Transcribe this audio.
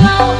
kalau